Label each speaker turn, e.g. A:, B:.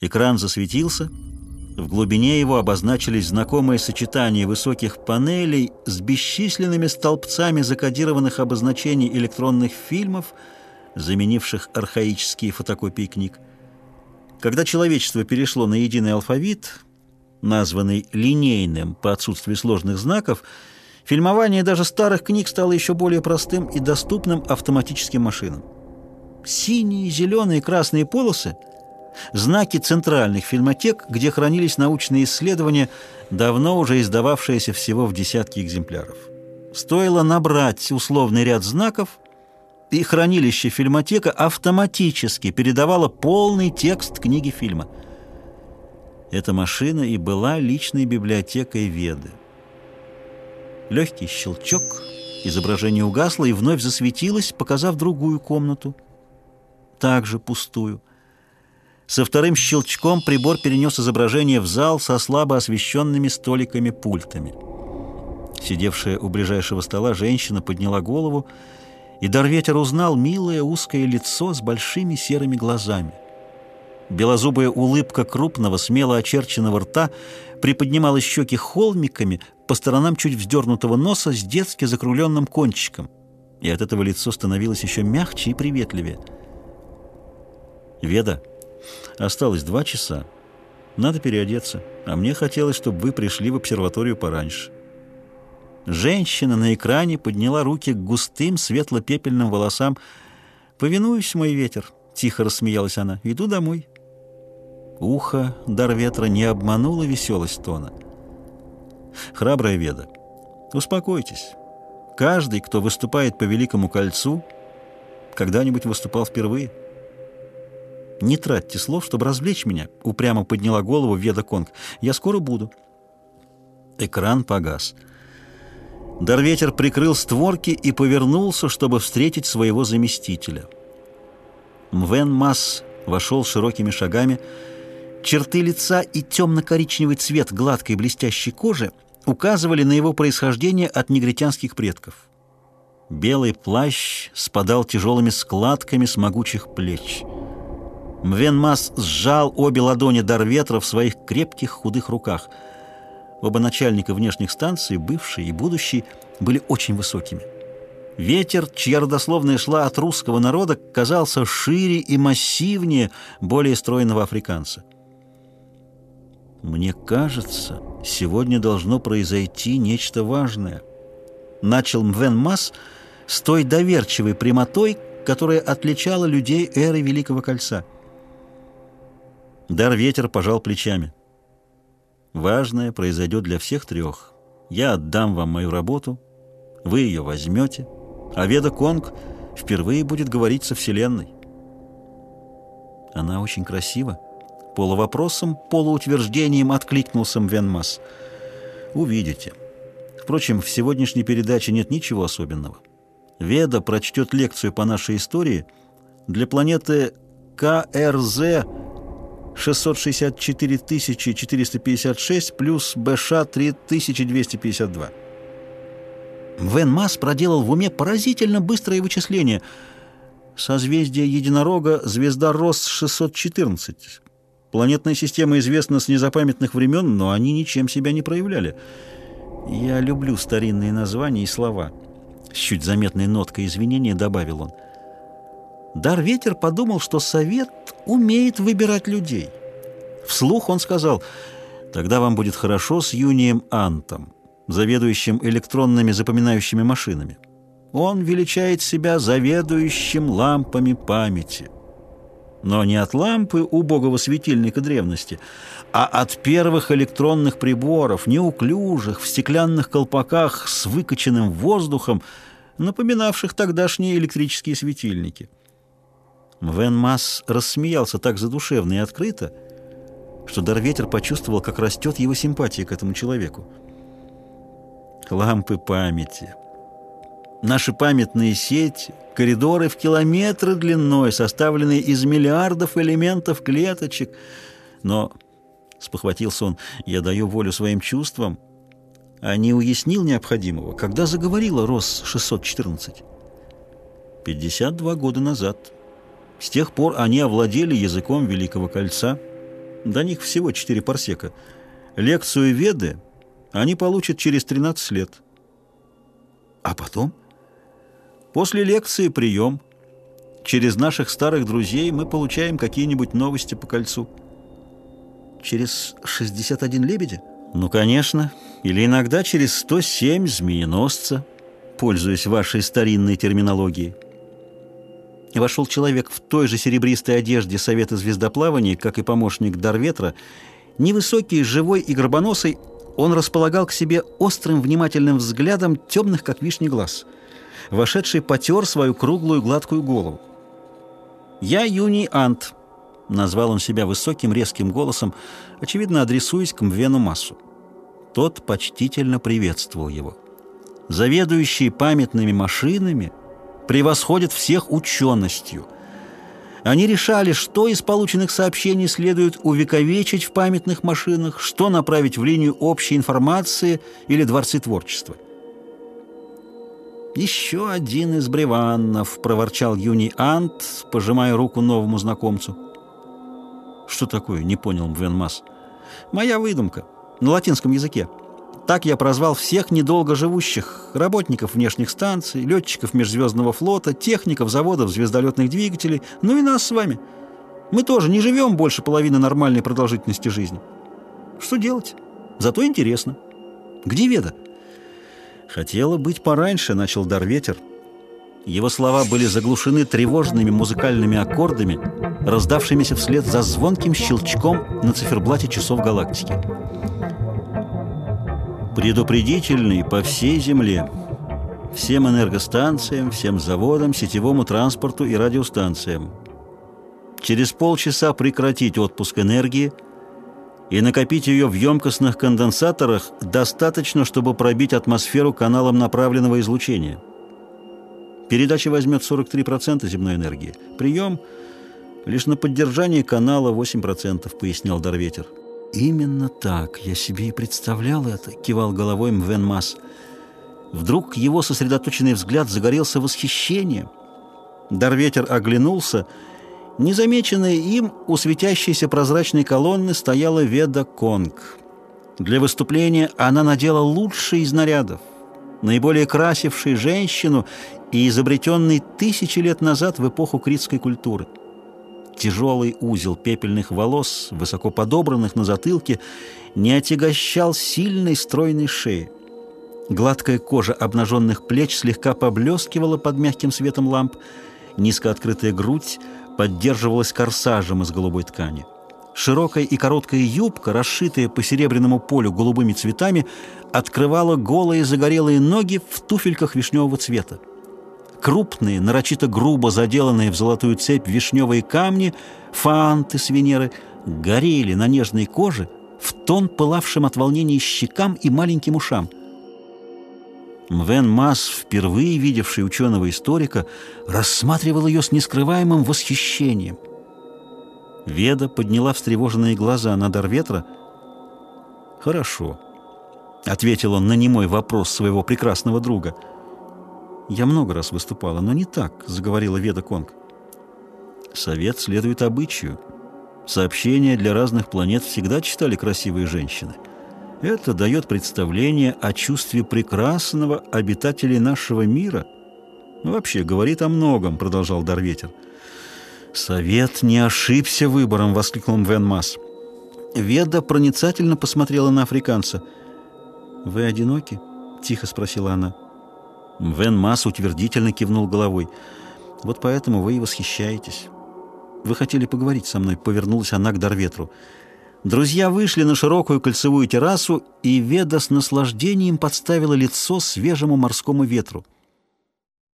A: Экран засветился. В глубине его обозначились знакомые сочетания высоких панелей с бесчисленными столбцами закодированных обозначений электронных фильмов, заменивших архаические фотокопии книг. Когда человечество перешло на единый алфавит, названный линейным по отсутствию сложных знаков, фильмование даже старых книг стало еще более простым и доступным автоматическим машинам. Синие, зеленые, красные полосы — знаки центральных фильмотек, где хранились научные исследования, давно уже издававшиеся всего в десятки экземпляров. Стоило набрать условный ряд знаков, и хранилище фильмотека автоматически передавало полный текст книги фильма. Эта машина и была личной библиотекой Веды. Легкий щелчок, изображение угасло и вновь засветилось, показав другую комнату, также пустую. Со вторым щелчком прибор перенес изображение в зал со слабо освещенными столиками-пультами. Сидевшая у ближайшего стола женщина подняла голову, и Дарветер узнал милое узкое лицо с большими серыми глазами. Белозубая улыбка крупного, смело очерченного рта приподнимала щеки холмиками по сторонам чуть вздернутого носа с детски закругленным кончиком, и от этого лицо становилось еще мягче и приветливее. «Веда», Осталось два часа. Надо переодеться, а мне хотелось, чтобы вы пришли в обсерваторию пораньше. Женщина на экране подняла руки к густым светло-пепельным волосам. «Повинуюсь, мой ветер», — тихо рассмеялась она. «Иду домой». Ухо дар ветра не обмануло веселость тона. «Храбрая веда, успокойтесь. Каждый, кто выступает по Великому кольцу, когда-нибудь выступал впервые». «Не тратьте слов, чтобы развлечь меня», — упрямо подняла голову Веда Конг. «Я скоро буду». Экран погас. Дарветер прикрыл створки и повернулся, чтобы встретить своего заместителя. Мвен Масс вошел широкими шагами. Черты лица и темно-коричневый цвет гладкой блестящей кожи указывали на его происхождение от негритянских предков. Белый плащ спадал тяжелыми складками с могучих плеч — Мвенмас сжал обе ладони Дарветра в своих крепких худых руках. Оба начальника внешних станций, бывший и будущий, были очень высокими. Ветер, чья родословная шла от русского народа, казался шире и массивнее более стройного африканца. «Мне кажется, сегодня должно произойти нечто важное», — начал Мвен Мас с той доверчивой прямотой, которая отличала людей эры Великого Кольца — Дар-ветер пожал плечами. «Важное произойдет для всех трех. Я отдам вам мою работу, вы ее возьмете, а Веда Конг впервые будет говорить со Вселенной». «Она очень красива». Полувопросом, полуутверждением откликнулся Мвенмас. «Увидите. Впрочем, в сегодняшней передаче нет ничего особенного. Веда прочтет лекцию по нашей истории для планеты КРЗ 664 456 плюс БШ 3252. Вен Масс проделал в уме поразительно быстрое вычисление. Созвездие Единорога, звезда Рос-614. Планетная система известна с незапамятных времен, но они ничем себя не проявляли. Я люблю старинные названия и слова. С чуть заметной ноткой извинения добавил он. Дар-ветер подумал, что совет умеет выбирать людей. Вслух он сказал, «Тогда вам будет хорошо с Юнием Антом, заведующим электронными запоминающими машинами. Он величает себя заведующим лампами памяти. Но не от лампы убогого светильника древности, а от первых электронных приборов, неуклюжих, в стеклянных колпаках с выкачанным воздухом, напоминавших тогдашние электрические светильники». Вен Масс рассмеялся так задушевно и открыто, что Дарветер почувствовал, как растет его симпатия к этому человеку. Лампы памяти. Наши памятные сети, коридоры в километры длиной, составленные из миллиардов элементов клеточек. Но, спохватился он, я даю волю своим чувствам, а не уяснил необходимого, когда заговорила РОС-614. 52 года назад. С тех пор они овладели языком Великого Кольца, До них всего четыре парсека. Лекцию Веды они получат через 13 лет. А потом? После лекции прием. Через наших старых друзей мы получаем какие-нибудь новости по кольцу. Через 61 лебедя? Ну, конечно. Или иногда через 107 змееносца, пользуясь вашей старинной терминологией. Вошел человек в той же серебристой одежде Совета звездоплавания, как и помощник Дарветра, невысокий, живой и горбоносый, он располагал к себе острым, внимательным взглядом темных, как вишни, глаз. Вошедший потер свою круглую, гладкую голову. «Я Юний Ант», — назвал он себя высоким, резким голосом, очевидно, адресуясь к Мвену Массу. Тот почтительно приветствовал его. «Заведующий памятными машинами превосходит всех ученостью». Они решали, что из полученных сообщений следует увековечить в памятных машинах, что направить в линию общей информации или дворцы творчества. «Еще один из бреваннов», — проворчал юний Ант, пожимая руку новому знакомцу. «Что такое?» — не понял Мвенмас. «Моя выдумка. На латинском языке. Так я прозвал всех недолго живущих работников внешних станций, летчиков межзвездного флота, техников заводов звездолетных двигателей, ну и нас с вами. Мы тоже не живем больше половины нормальной продолжительности жизни. Что делать? Зато интересно. Где Веда? Хотела быть пораньше, начал Дарветер. Его слова были заглушены тревожными музыкальными аккордами, раздавшимися вслед за звонким щелчком на циферблате часов галактики предупредительный по всей Земле, всем энергостанциям, всем заводам, сетевому транспорту и радиостанциям. Через полчаса прекратить отпуск энергии и накопить ее в емкостных конденсаторах достаточно, чтобы пробить атмосферу каналом направленного излучения. Передача возьмет 43% земной энергии. Прием лишь на поддержание канала 8%, пояснял Дарветер. «Именно так. Я себе и представлял это», — кивал головой Мвен Мас. Вдруг его сосредоточенный взгляд загорелся восхищением. Дарветер оглянулся. Незамеченная им у светящейся прозрачной колонны стояла Веда Конг. Для выступления она надела лучший из нарядов, наиболее красивший женщину и изобретенный тысячи лет назад в эпоху критской культуры. Тяжелый узел пепельных волос, высоко подобранных на затылке, не отягощал сильной стройной шеи. Гладкая кожа обнаженных плеч слегка поблескивала под мягким светом ламп, низко открытая грудь поддерживалась корсажем из голубой ткани. Широкая и короткая юбка, расшитая по серебряному полю голубыми цветами, открывала голые загорелые ноги в туфельках вишневого цвета. Крупные, нарочито грубо заделанные в золотую цепь вишневые камни, фанты с Венеры, горели на нежной коже в тон пылавшим от волнения щекам и маленьким ушам. Мвен Мас, впервые видевший ученого-историка, рассматривал ее с нескрываемым восхищением. Веда подняла встревоженные глаза на дар ветра. «Хорошо», — ответил он на немой вопрос своего прекрасного друга — «Я много раз выступала, но не так», — заговорила Веда Конг. «Совет следует обычаю. Сообщения для разных планет всегда читали красивые женщины. Это дает представление о чувстве прекрасного обитателей нашего мира. Вообще, говорит о многом», — продолжал Дарветер. «Совет не ошибся выбором», — воскликнул Мвен Масс. Веда проницательно посмотрела на африканца. «Вы одиноки?» — тихо спросила она. Вен Масс утвердительно кивнул головой. «Вот поэтому вы и восхищаетесь. Вы хотели поговорить со мной», — повернулась она к Дарветру. Друзья вышли на широкую кольцевую террасу, и Веда с наслаждением подставила лицо свежему морскому ветру.